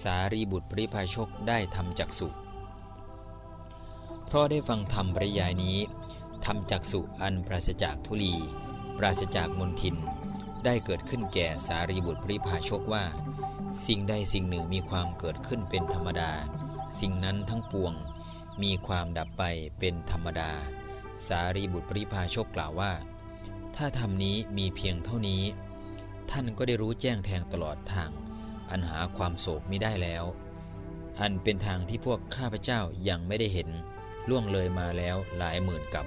สารีบุตรปริพาชกได้ทำจักสุเพราะได้ฟังธรรมปริยายนี้ทำจักสุอันปราศจากทุลี ปราศจากมนทิน ได้เกิดขึ้นแก่สารีบุตรปริพาชกว่า สิ่งใดสิ่งหนึ่งมีความเกิดขึ้นเป็นธรรมดา สิ่งนั้นทั้งปวงมีความดับไปเป็นธรรมดา สารีบุตรปริพาชกกล่าวว่า ถ้าธรรมนี้มีเพียงเท่านี้ ท่านก็ได้รู้แจ้งแทงตลอดทาง อันหาความโศกไม่ได้แล้ว อันเป็นทางที่พวกข้าพเจ้ายังไม่ได้เห็นล่วงเลยมาแล้วหลายหมื่นกับ